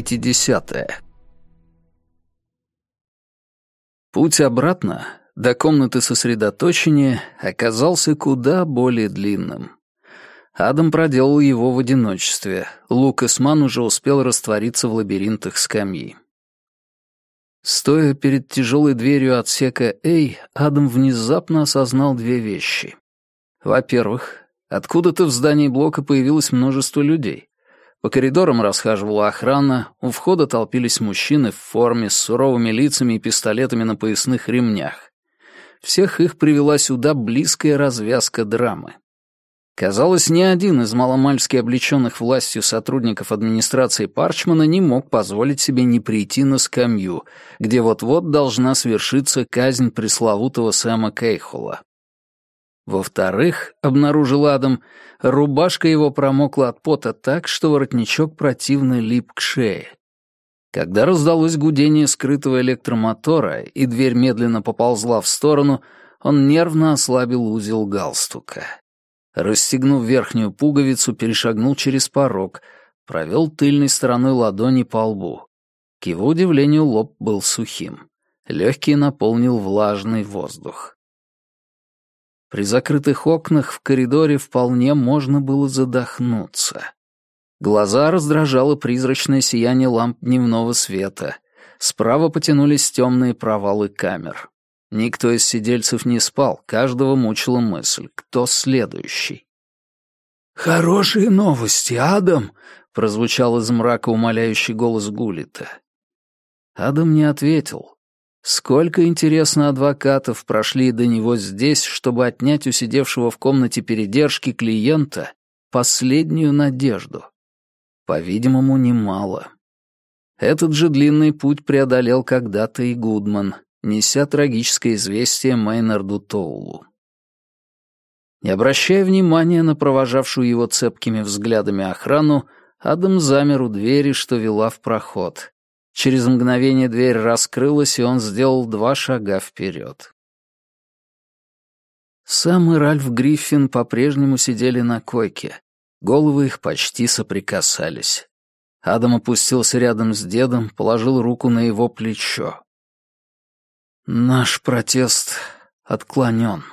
Глава 50 Путь обратно, до комнаты сосредоточения, оказался куда более длинным. Адам проделал его в одиночестве. Лукас Ман уже успел раствориться в лабиринтах скамьи. Стоя перед тяжелой дверью отсека A, Адам внезапно осознал две вещи. Во-первых, откуда-то в здании блока появилось множество людей. По коридорам расхаживала охрана, у входа толпились мужчины в форме с суровыми лицами и пистолетами на поясных ремнях. Всех их привела сюда близкая развязка драмы. Казалось, ни один из маломальски облеченных властью сотрудников администрации Парчмана не мог позволить себе не прийти на скамью, где вот-вот должна свершиться казнь пресловутого Сэма Кейхола. Во-вторых, обнаружил Адам, рубашка его промокла от пота так, что воротничок противно лип к шее. Когда раздалось гудение скрытого электромотора и дверь медленно поползла в сторону, он нервно ослабил узел галстука. Расстегнув верхнюю пуговицу, перешагнул через порог, провел тыльной стороной ладони по лбу. К его удивлению, лоб был сухим. Легкие наполнил влажный воздух. При закрытых окнах в коридоре вполне можно было задохнуться. Глаза раздражало призрачное сияние ламп дневного света. Справа потянулись темные провалы камер. Никто из сидельцев не спал, каждого мучила мысль, кто следующий. «Хорошие новости, Адам!» — прозвучал из мрака умоляющий голос Гулита. Адам не ответил, Сколько, интересно, адвокатов прошли до него здесь, чтобы отнять у сидевшего в комнате передержки клиента последнюю надежду? По-видимому, немало. Этот же длинный путь преодолел когда-то и Гудман, неся трагическое известие Мейнарду Тоулу. Не обращая внимания на провожавшую его цепкими взглядами охрану, Адам замер у двери, что вела в проход. Через мгновение дверь раскрылась, и он сделал два шага вперед. Сам и Ральф Гриффин по-прежнему сидели на койке. Головы их почти соприкасались. Адам опустился рядом с дедом, положил руку на его плечо. «Наш протест отклонен».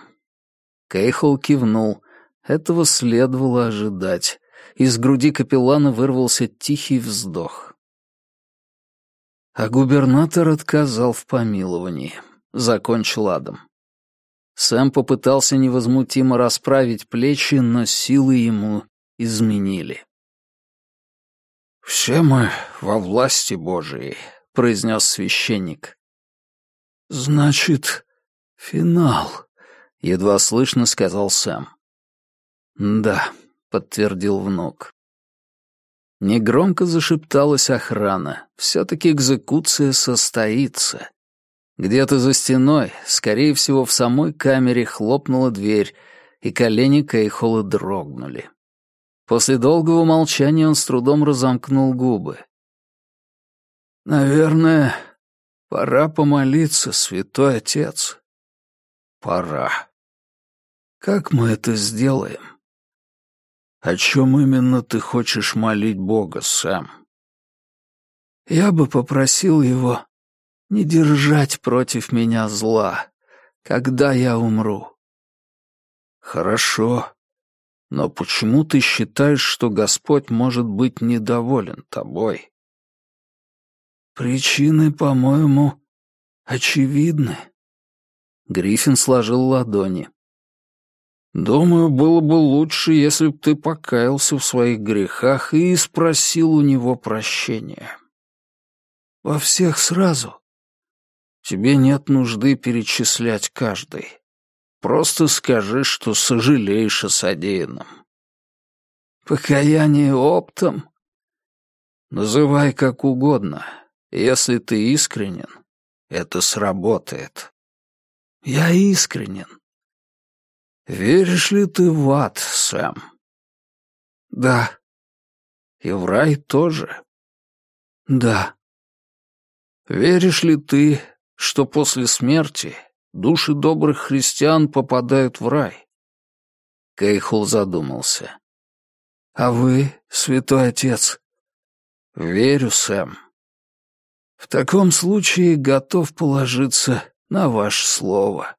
Кейхол кивнул. Этого следовало ожидать. Из груди капеллана вырвался тихий вздох. А губернатор отказал в помиловании. Закончил Адам. Сэм попытался невозмутимо расправить плечи, но силы ему изменили. «Все мы во власти Божией», — произнес священник. «Значит, финал», — едва слышно сказал Сэм. «Да», — подтвердил внук. Негромко зашепталась охрана. Все-таки экзекуция состоится. Где-то за стеной, скорее всего, в самой камере хлопнула дверь, и колени Кейхола дрогнули. После долгого молчания он с трудом разомкнул губы. «Наверное, пора помолиться, святой отец. Пора. Как мы это сделаем?» «О чем именно ты хочешь молить Бога, Сэм?» «Я бы попросил его не держать против меня зла, когда я умру». «Хорошо. Но почему ты считаешь, что Господь может быть недоволен тобой?» «Причины, по-моему, очевидны». Гриффин сложил ладони. Думаю, было бы лучше, если бы ты покаялся в своих грехах и спросил у него прощения. Во всех сразу? Тебе нет нужды перечислять каждый. Просто скажи, что сожалеешь о содеянном. Покаяние оптом? Называй как угодно. Если ты искренен, это сработает. Я искренен. «Веришь ли ты в ад, Сэм?» «Да». «И в рай тоже?» «Да». «Веришь ли ты, что после смерти души добрых христиан попадают в рай?» Кейхул задумался. «А вы, святой отец?» «Верю, Сэм. В таком случае готов положиться на ваше слово».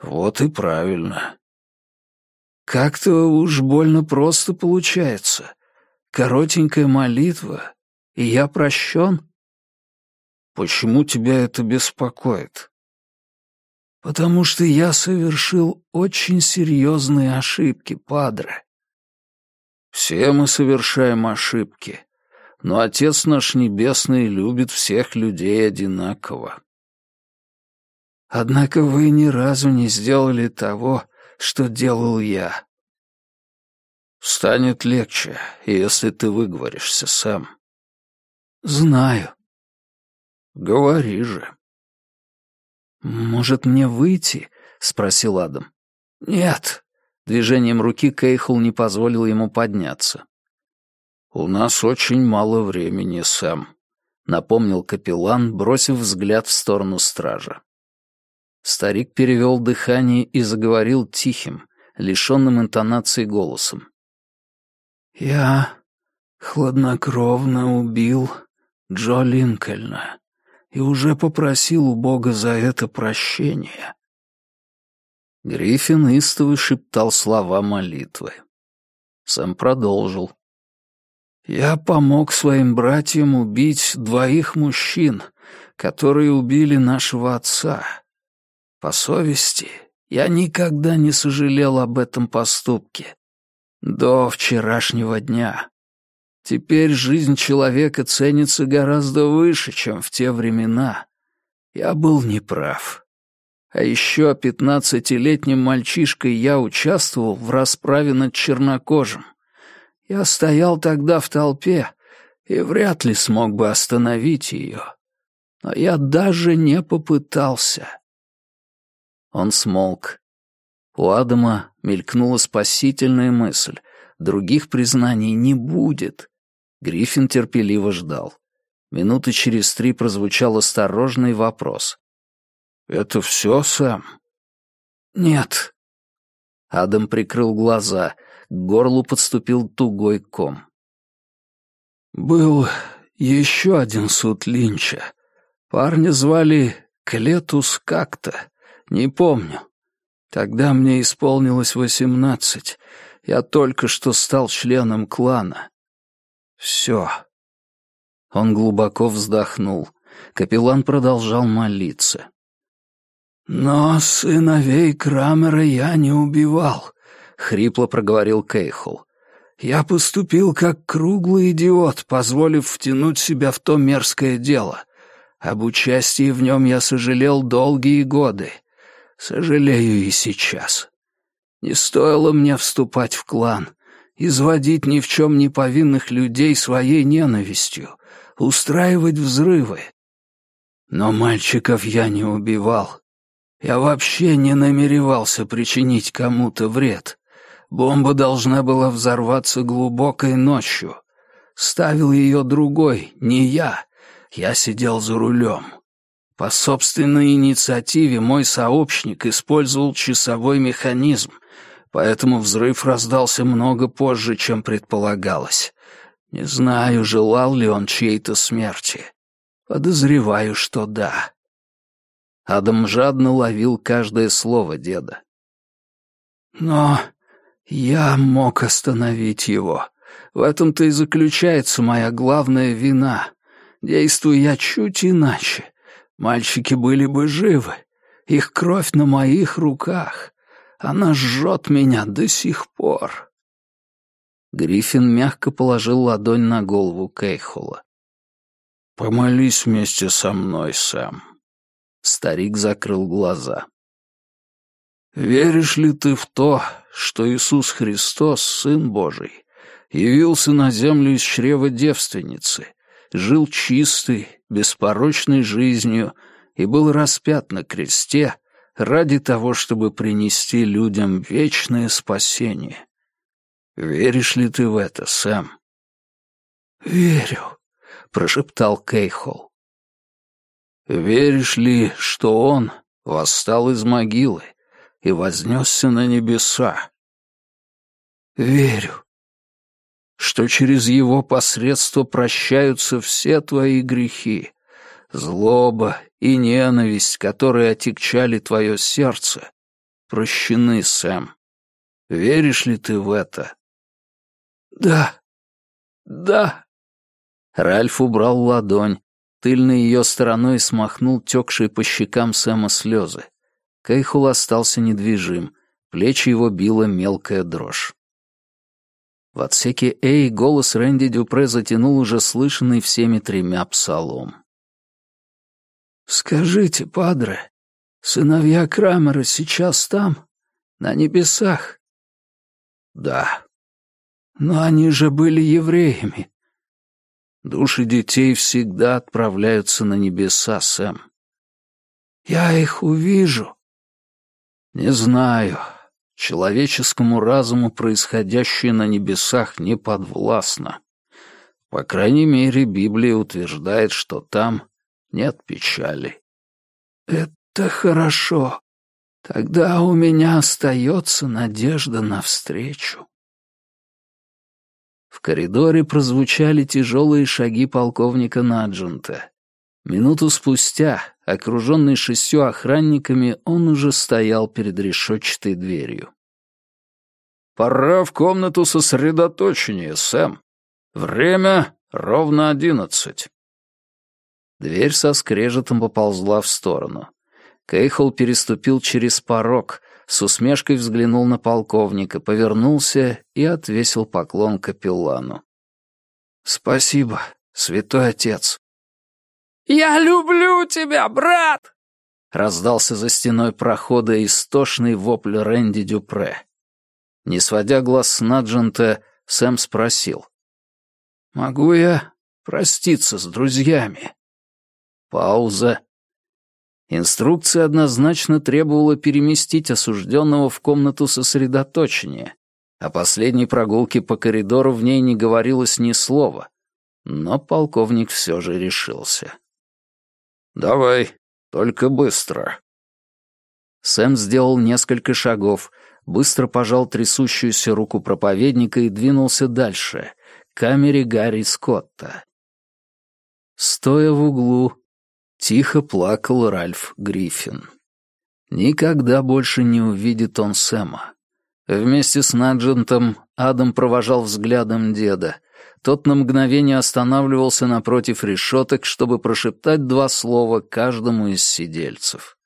«Вот и правильно. Как-то уж больно просто получается. Коротенькая молитва, и я прощен?» «Почему тебя это беспокоит?» «Потому что я совершил очень серьезные ошибки, падре». «Все мы совершаем ошибки, но Отец наш Небесный любит всех людей одинаково». «Однако вы ни разу не сделали того, что делал я». «Станет легче, если ты выговоришься, Сэм». «Знаю». «Говори же». «Может, мне выйти?» — спросил Адам. «Нет». Движением руки Кейхл не позволил ему подняться. «У нас очень мало времени, Сэм», — напомнил капеллан, бросив взгляд в сторону стража. Старик перевел дыхание и заговорил тихим, лишенным интонации голосом. «Я хладнокровно убил Джо Линкольна и уже попросил у Бога за это прощения». Гриффин истово шептал слова молитвы. Сэм продолжил. «Я помог своим братьям убить двоих мужчин, которые убили нашего отца. По совести, я никогда не сожалел об этом поступке. До вчерашнего дня. Теперь жизнь человека ценится гораздо выше, чем в те времена. Я был неправ. А еще пятнадцатилетним мальчишкой я участвовал в расправе над чернокожим. Я стоял тогда в толпе и вряд ли смог бы остановить ее. Но я даже не попытался. Он смолк. У Адама мелькнула спасительная мысль. Других признаний не будет. Гриффин терпеливо ждал. Минуты через три прозвучал осторожный вопрос. «Это все, Сэм?» «Нет». Адам прикрыл глаза, к горлу подступил тугой ком. «Был еще один суд Линча. Парня звали Клетус как-то, не помню. Тогда мне исполнилось восемнадцать. Я только что стал членом клана. Все. Он глубоко вздохнул. Капеллан продолжал молиться. «Но сыновей Крамера я не убивал», — хрипло проговорил Кейхол. «Я поступил как круглый идиот, позволив втянуть себя в то мерзкое дело. Об участии в нем я сожалел долгие годы. Сожалею и сейчас. Не стоило мне вступать в клан изводить ни в чем не повинных людей своей ненавистью, устраивать взрывы. Но мальчиков я не убивал. Я вообще не намеревался причинить кому-то вред. Бомба должна была взорваться глубокой ночью. Ставил ее другой, не я. Я сидел за рулем. По собственной инициативе мой сообщник использовал часовой механизм — поэтому взрыв раздался много позже, чем предполагалось. Не знаю, желал ли он чьей-то смерти. Подозреваю, что да. Адам жадно ловил каждое слово деда. Но я мог остановить его. В этом-то и заключается моя главная вина. Действую я чуть иначе. Мальчики были бы живы. Их кровь на моих руках. Она жжет меня до сих пор. Гриффин мягко положил ладонь на голову Кейхола. «Помолись вместе со мной, Сэм». Старик закрыл глаза. «Веришь ли ты в то, что Иисус Христос, Сын Божий, явился на землю из чрева девственницы, жил чистой, беспорочной жизнью и был распят на кресте, ради того, чтобы принести людям вечное спасение. Веришь ли ты в это, Сэм? «Верю», — прошептал Кейхол. «Веришь ли, что он восстал из могилы и вознесся на небеса?» «Верю». Что через его посредство прощаются все твои грехи, злоба и ненависть, которые отягчали твое сердце, прощены, Сэм. Веришь ли ты в это?» «Да, да». Ральф убрал ладонь, тыльной ее стороной смахнул текшие по щекам Сэма слезы. Кейхул остался недвижим, плечи его била мелкая дрожь. В отсеке Эй голос Рэнди Дюпре затянул уже слышанный всеми тремя псалом. «Скажите, падре, сыновья Крамера сейчас там, на небесах?» «Да». «Но они же были евреями». «Души детей всегда отправляются на небеса, Сэм». «Я их увижу». «Не знаю. Человеческому разуму происходящее на небесах не подвластно. По крайней мере, Библия утверждает, что там нет печали. Это хорошо. Тогда у меня остается надежда на встречу. В коридоре прозвучали тяжелые шаги полковника Наджента. Минуту спустя, окруженный шестью охранниками, он уже стоял перед решетчатой дверью. «Пора в комнату сосредоточения, Сэм. Время ровно одиннадцать». Дверь со скрежетом поползла в сторону. Кейхол переступил через порог, с усмешкой взглянул на полковника, повернулся и отвесил поклон капеллану. «Спасибо, святой отец». «Я люблю тебя, брат!» Раздался за стеной прохода истошный вопль Рэнди Дюпре. Не сводя глаз с Наджента, Сэм спросил. «Могу я проститься с друзьями?» Пауза. Инструкция однозначно требовала переместить осужденного в комнату сосредоточения. О последней прогулке по коридору в ней не говорилось ни слова. Но полковник все же решился. «Давай, только быстро». Сэм сделал несколько шагов, быстро пожал трясущуюся руку проповедника и двинулся дальше, к камере Гарри Скотта. Стоя в углу, тихо плакал Ральф Гриффин. Никогда больше не увидит он Сэма. Вместе с Наджентом Адам провожал взглядом деда — тот на мгновение останавливался напротив решеток, чтобы прошептать два слова каждому из сидельцев.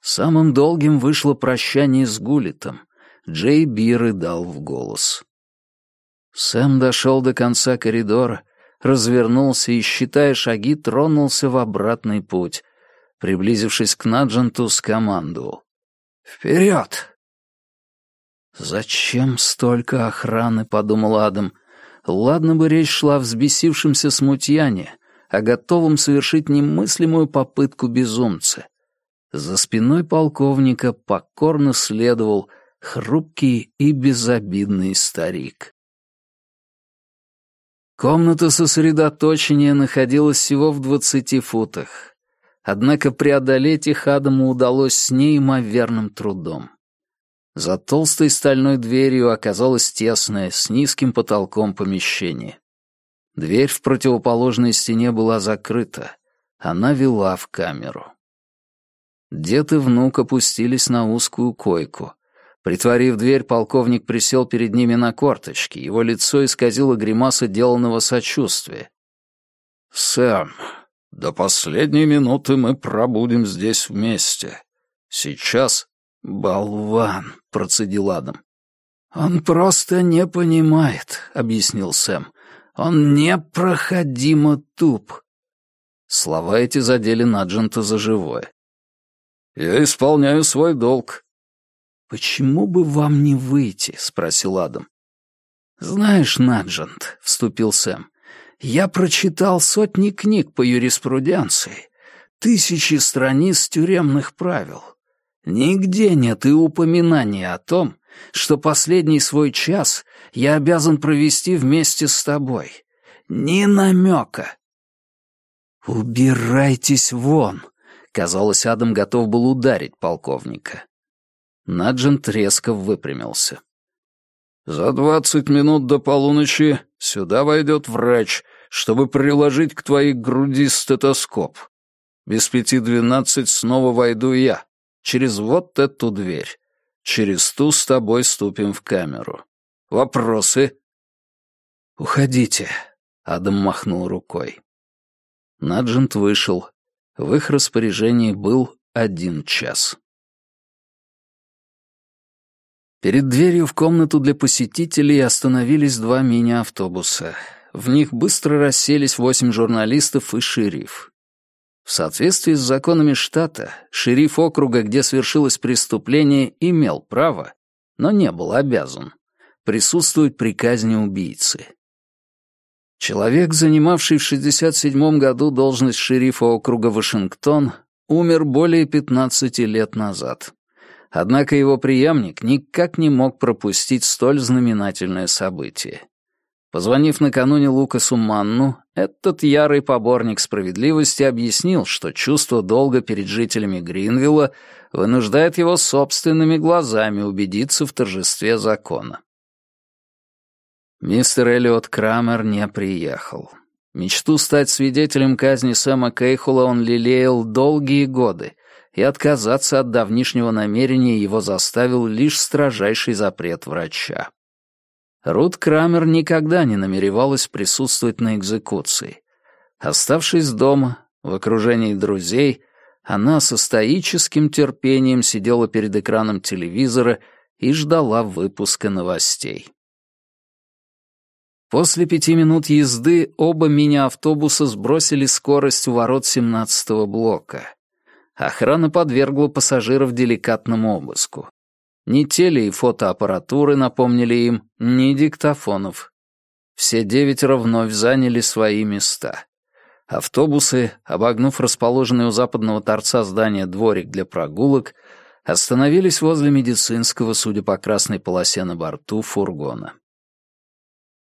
Самым долгим вышло прощание с Гулитом. Джей Биры дал в голос. Сэм дошел до конца коридора, развернулся и, считая шаги, тронулся в обратный путь. Приблизившись к Надженту, скомандовал. «Вперед!» «Зачем столько охраны?» — подумал Адам. Ладно бы речь шла о взбесившемся смутьяне, о готовом совершить немыслимую попытку безумца. За спиной полковника покорно следовал хрупкий и безобидный старик. Комната сосредоточения находилась всего в двадцати футах. Однако преодолеть их Адаму удалось с неимоверным трудом. За толстой стальной дверью оказалось тесное, с низким потолком помещение. Дверь в противоположной стене была закрыта. Она вела в камеру. Дед и внук опустились на узкую койку. Притворив дверь, полковник присел перед ними на корточки. Его лицо исказило гримаса деланного сочувствия. «Сэм, до последней минуты мы пробудем здесь вместе. Сейчас «Болван», — процедил Адам. «Он просто не понимает», — объяснил Сэм. «Он непроходимо туп». Слова эти задели Наджента за живое. «Я исполняю свой долг». «Почему бы вам не выйти?» — спросил Адам. «Знаешь, Наджент», — вступил Сэм, — «я прочитал сотни книг по юриспруденции, тысячи страниц тюремных правил. Нигде нет и упоминания о том, что последний свой час я обязан провести вместе с тобой. Ни намека. «Убирайтесь вон!» Казалось, Адам готов был ударить полковника. Наджент резко выпрямился. За двадцать минут до полуночи сюда войдет врач, чтобы приложить к твоей груди стетоскоп. Без пяти двенадцать снова войду я, через вот эту дверь. Через ту с тобой ступим в камеру. Вопросы?» «Уходите», — Адам махнул рукой. Наджент вышел. В их распоряжении был один час. Перед дверью в комнату для посетителей остановились два мини-автобуса. В них быстро расселись восемь журналистов и шериф. В соответствии с законами штата, шериф округа, где свершилось преступление, имел право, но не был обязан, присутствовать при казни убийцы. Человек, занимавший в 67 году должность шерифа округа Вашингтон, умер более 15 лет назад. Однако его преемник никак не мог пропустить столь знаменательное событие. Позвонив накануне Лукасу Манну, этот ярый поборник справедливости объяснил, что чувство долга перед жителями Гринвилла вынуждает его собственными глазами убедиться в торжестве закона. Мистер Эллиот Крамер не приехал. Мечту стать свидетелем казни Сэма Кейхула он лелеял долгие годы, и отказаться от давнишнего намерения его заставил лишь строжайший запрет врача. Рут Крамер никогда не намеревалась присутствовать на экзекуции. Оставшись дома, в окружении друзей, она со стоическим терпением сидела перед экраном телевизора и ждала выпуска новостей. После пяти минут езды оба мини-автобуса сбросили скорость у ворот 17-го блока. Охрана подвергла пассажиров деликатному обыску. Ни теле- и фотоаппаратуры напомнили им, ни диктофонов. Все девятеро вновь заняли свои места. Автобусы, обогнув расположенный у западного торца здания дворик для прогулок, остановились возле медицинского, судя по красной полосе на борту, фургона.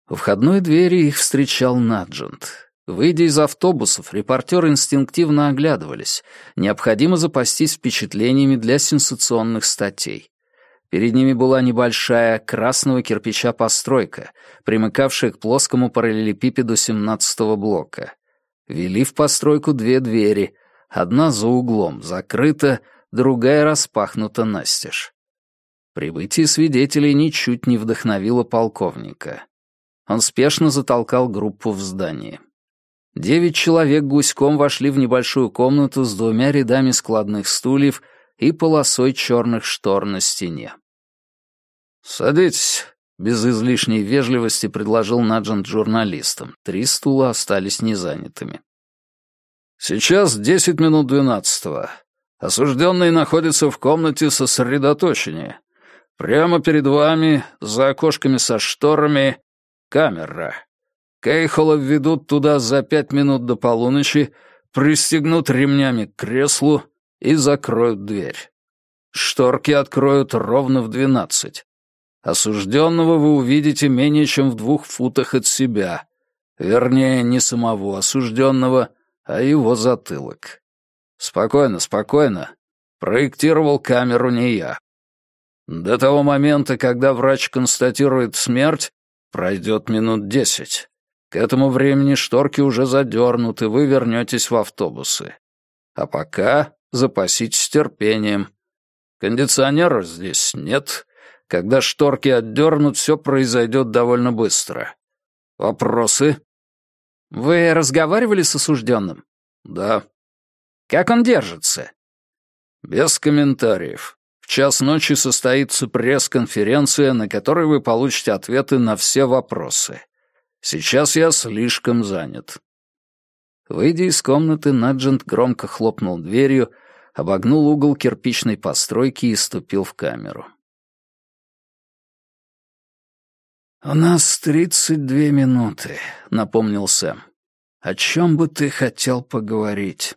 У входной двери их встречал Наджент. Выйдя из автобусов, репортеры инстинктивно оглядывались. Необходимо запастись впечатлениями для сенсационных статей. Перед ними была небольшая красного кирпича постройка, примыкавшая к плоскому параллелепипеду 17-го блока. Вели в постройку две двери, одна за углом закрыта, другая распахнута настежь. Прибытие свидетелей ничуть не вдохновило полковника. Он спешно затолкал группу в здание. Девять человек гуськом вошли в небольшую комнату с двумя рядами складных стульев и полосой черных штор на стене. «Садитесь», — без излишней вежливости предложил Наджент журналистам. Три стула остались незанятыми. «Сейчас десять минут двенадцатого. Осужденный находится в комнате сосредоточения. Прямо перед вами, за окошками со шторами, камера. Кейхола введут туда за пять минут до полуночи, пристегнут ремнями к креслу и закроют дверь. Шторки откроют ровно в двенадцать. Осужденного вы увидите менее чем в двух футах от себя. Вернее, не самого осужденного, а его затылок. Спокойно, спокойно. Проектировал камеру не я. До того момента, когда врач констатирует смерть, пройдет минут десять. К этому времени шторки уже задернуты, вы вернетесь в автобусы. А пока запаситесь терпением. Кондиционера здесь нет, когда шторки отдернут, все произойдет довольно быстро. Вопросы? Вы разговаривали с осужденным? Да. Как он держится? Без комментариев. В час ночи состоится пресс-конференция, на которой вы получите ответы на все вопросы. Сейчас я слишком занят. Выйдя из комнаты, Наджент громко хлопнул дверью, обогнул угол кирпичной постройки и ступил в камеру. «У нас тридцать две минуты», — напомнил Сэм. «О чем бы ты хотел поговорить?»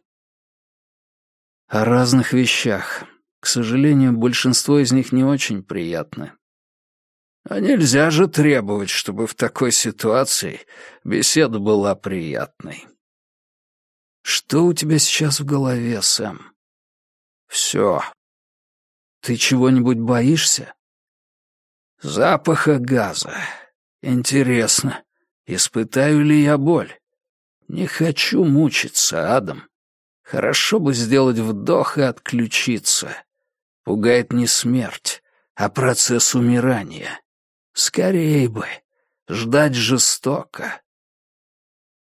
«О разных вещах. К сожалению, большинство из них не очень приятны». «А нельзя же требовать, чтобы в такой ситуации беседа была приятной». «Что у тебя сейчас в голове, Сэм?» «Все». «Ты чего-нибудь боишься?» Запаха газа. Интересно, испытаю ли я боль? Не хочу мучиться, Адам. Хорошо бы сделать вдох и отключиться. Пугает не смерть, а процесс умирания. Скорей бы. Ждать жестоко.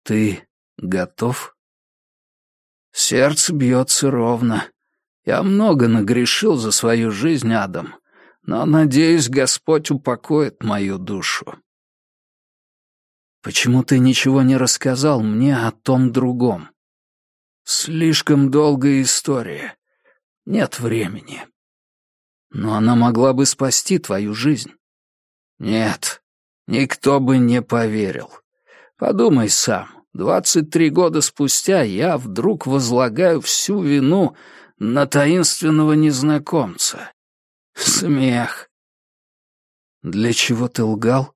Ты готов? Сердце бьется ровно. Я много нагрешил за свою жизнь, Адам, но, надеюсь, Господь упокоит мою душу. Почему ты ничего не рассказал мне о том другом? Слишком долгая история. Нет времени. Но она могла бы спасти твою жизнь. Нет, никто бы не поверил. Подумай сам. Двадцать три года спустя я вдруг возлагаю всю вину на таинственного незнакомца. Смех. Для чего ты лгал?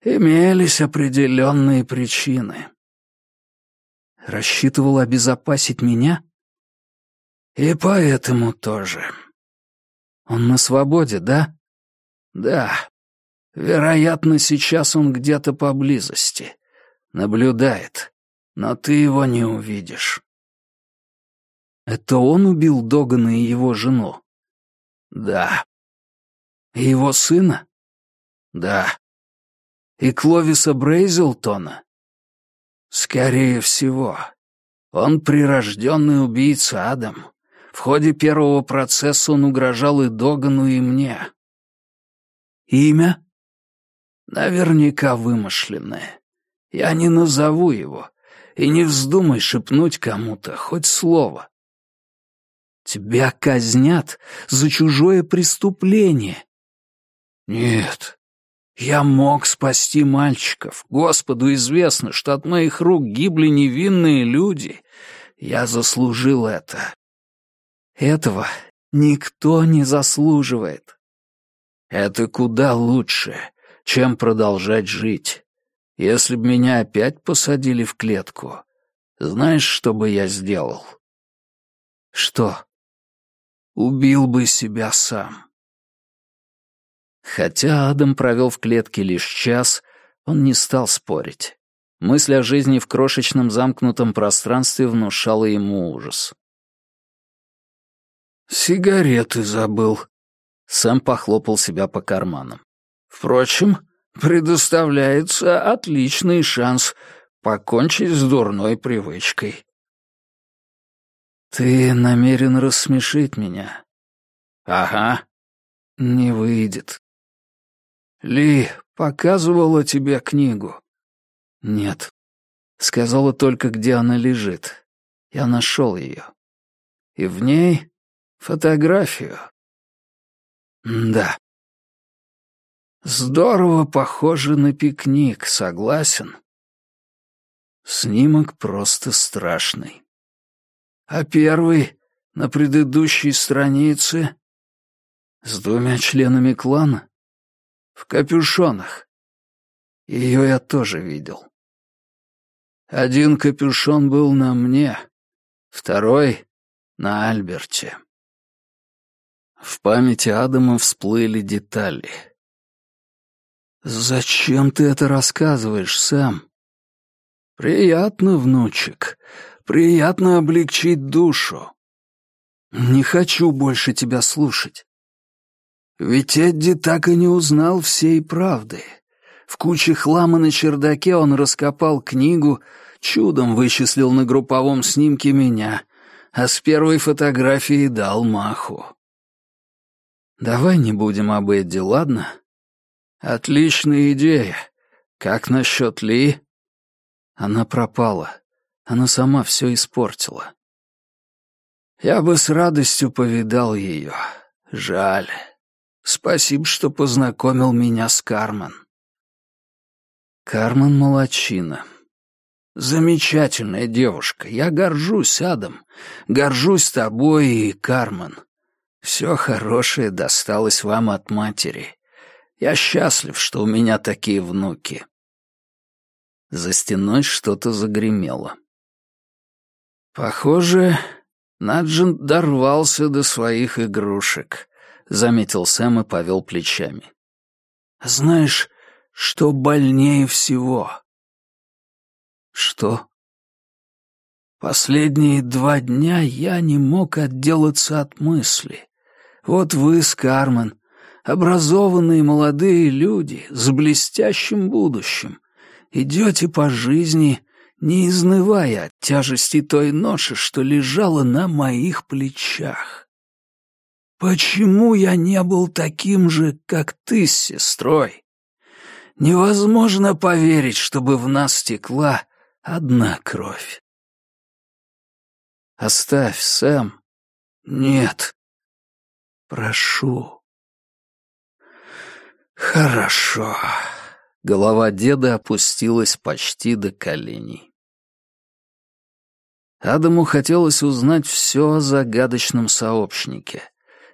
Имелись определенные причины. Рассчитывал обезопасить меня? И поэтому тоже. Он на свободе, да? Да. Вероятно, сейчас он где-то поблизости. Наблюдает. Но ты его не увидишь. Это он убил Догана и его жену? Да. И его сына? Да. И Кловиса Брейзелтона? Скорее всего. Он прирожденный убийца, Адам. В ходе первого процесса он угрожал и Догану, и мне. Имя? Наверняка вымышленное. Я не назову его. И не вздумай шепнуть кому-то хоть слово. Тебя казнят за чужое преступление. Нет, я мог спасти мальчиков. Господу известно, что от моих рук гибли невинные люди. Я заслужил это. Этого никто не заслуживает. Это куда лучше, чем продолжать жить. Если б меня опять посадили в клетку, знаешь, что бы я сделал? Что? Убил бы себя сам. Хотя Адам провел в клетке лишь час, он не стал спорить. Мысль о жизни в крошечном замкнутом пространстве внушала ему ужас. «Сигареты забыл». Сэм похлопал себя по карманам. «Впрочем, предоставляется отличный шанс покончить с дурной привычкой». «Ты намерен рассмешить меня?» «Ага». «Не выйдет». «Ли показывала тебе книгу?» «Нет». Сказала только, где она лежит. Я нашел ее. И в ней Фотографию? Да. Здорово похоже на пикник, согласен? Снимок просто страшный. А первый, на предыдущей странице, с двумя членами клана? В капюшонах. Ее я тоже видел. Один капюшон был на мне, второй — на Альберте. В памяти Адама всплыли детали. «Зачем ты это рассказываешь, Сэм?» «Приятно, внучек. Приятно облегчить душу. Не хочу больше тебя слушать. Ведь Эдди так и не узнал всей правды. В куче хлама на чердаке он раскопал книгу, чудом вычислил на групповом снимке меня, а с первой фотографией дал маху. Давай не будем об Эдди, ладно? Отличная идея. Как насчет Ли? Она пропала. Она сама все испортила. Я бы с радостью повидал ее. Жаль. Спасибо, что познакомил меня с Кармен. Кармен молочина. Замечательная девушка. Я горжусь, Адам. Горжусь тобой и Кармен. Все хорошее досталось вам от матери. Я счастлив, что у меня такие внуки». За стеной что-то загремело. «Похоже, Наджин дорвался до своих игрушек», — заметил Сэм и повел плечами. Знаешь, что больнее всего?» «Что?» «Последние два дня я не мог отделаться от мысли. Вот вы с Кармен, образованные молодые люди с блестящим будущим, идете по жизни, не изнывая от тяжести той ноши, что лежала на моих плечах. Почему я не был таким же, как ты с сестрой? Невозможно поверить, чтобы в нас текла одна кровь. Оставь, Сэм. Нет. Прошу. Хорошо. Голова деда опустилась почти до коленей. Адаму хотелось узнать все о загадочном сообщнике.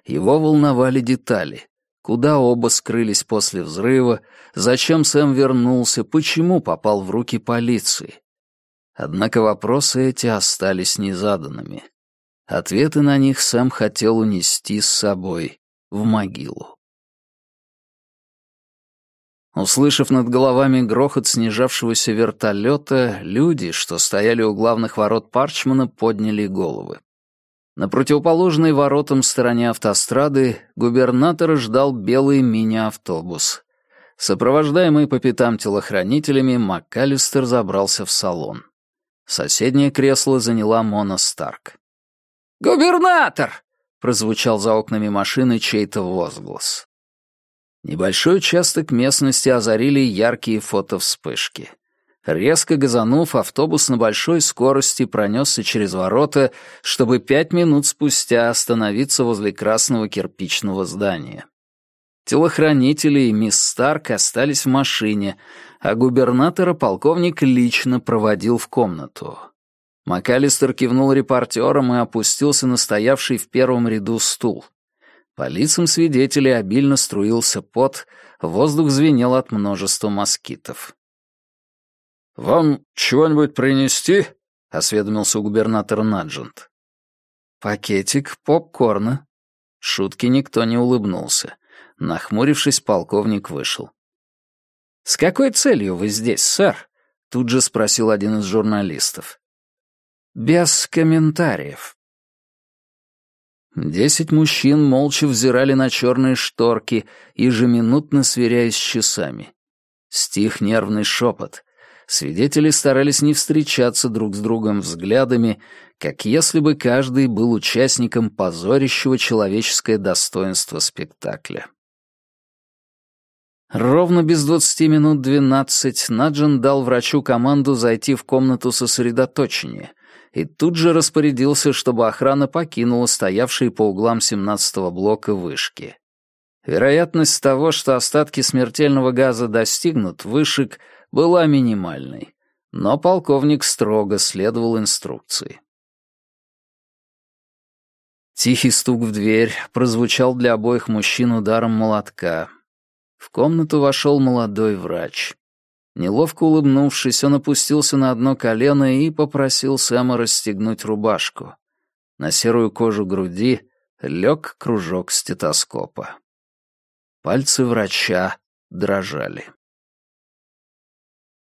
Его волновали детали. Куда оба скрылись после взрыва, зачем Сэм вернулся, почему попал в руки полиции. Однако вопросы эти остались незаданными. Ответы на них Сэм хотел унести с собой в могилу. Услышав над головами грохот снижавшегося вертолета, люди, что стояли у главных ворот Парчмана, подняли головы. На противоположной воротам стороне автострады губернатора ждал белый мини-автобус. Сопровождаемый по пятам телохранителями, МакКаллистер забрался в салон. Соседнее кресло заняла Мона Старк. «Губернатор!» — прозвучал за окнами машины чей-то возглас. Небольшой участок местности озарили яркие фотовспышки. Резко газанув, автобус на большой скорости пронесся через ворота, чтобы пять минут спустя остановиться возле красного кирпичного здания. Телохранители и мисс Старк остались в машине, а губернатора полковник лично проводил в комнату. МакАлистер кивнул репортерам и опустился на стоявший в первом ряду стул. По лицам свидетелей обильно струился пот, воздух звенел от множества москитов. «Вам чего-нибудь принести?» — осведомился у губернатора Наджент. «Пакетик попкорна». Шутки никто не улыбнулся. Нахмурившись, полковник вышел. «С какой целью вы здесь, сэр?» — тут же спросил один из журналистов. «Без комментариев». Десять мужчин молча взирали на черные шторки, ежеминутно сверяясь с часами. Стих нервный шепот. Свидетели старались не встречаться друг с другом взглядами, как если бы каждый был участником позорящего человеческое достоинство спектакля. Ровно без двадцати минут двенадцать Наджин дал врачу команду зайти в комнату сосредоточения и тут же распорядился, чтобы охрана покинула стоявшие по углам семнадцатого блока вышки. Вероятность того, что остатки смертельного газа достигнут вышек, была минимальной, но полковник строго следовал инструкции. Тихий стук в дверь прозвучал для обоих мужчин ударом молотка, в комнату вошел молодой врач. Неловко улыбнувшись, он опустился на одно колено и попросил Сэма расстегнуть рубашку. На серую кожу груди лег кружок стетоскопа. Пальцы врача дрожали.